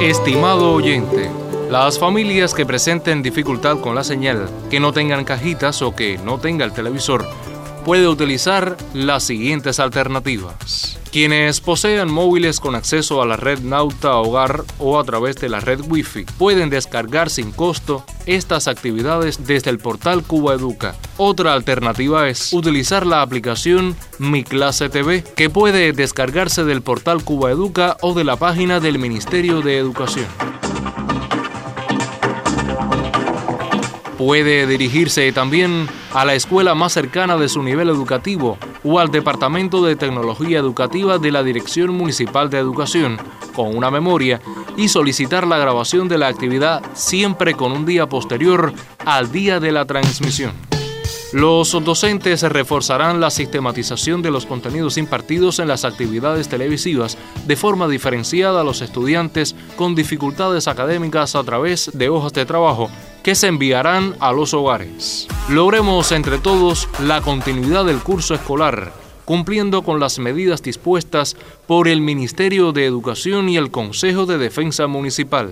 Estimado oyente, las familias que presenten dificultad con la señal, que no tengan cajitas o que no tenga el televisor, puede utilizar las siguientes alternativas. Quienes posean móviles con acceso a la red Nauta Hogar o a través de la red Wi-Fi pueden descargar sin costo estas actividades desde el portal Cuba Educa. Otra alternativa es utilizar la aplicación Mi Clase TV que puede descargarse del portal Cuba Educa o de la página del Ministerio de Educación. Puede dirigirse también a la escuela más cercana de su nivel educativo o al Departamento de Tecnología Educativa de la Dirección Municipal de Educación con una memoria y solicitar la grabación de la actividad siempre con un día posterior al día de la transmisión. Los docentes reforzarán la sistematización de los contenidos impartidos en las actividades televisivas de forma diferenciada a los estudiantes con dificultades académicas a través de hojas de trabajo que se enviarán a los hogares. Logremos entre todos la continuidad del curso escolar, cumpliendo con las medidas dispuestas por el Ministerio de Educación y el Consejo de Defensa Municipal.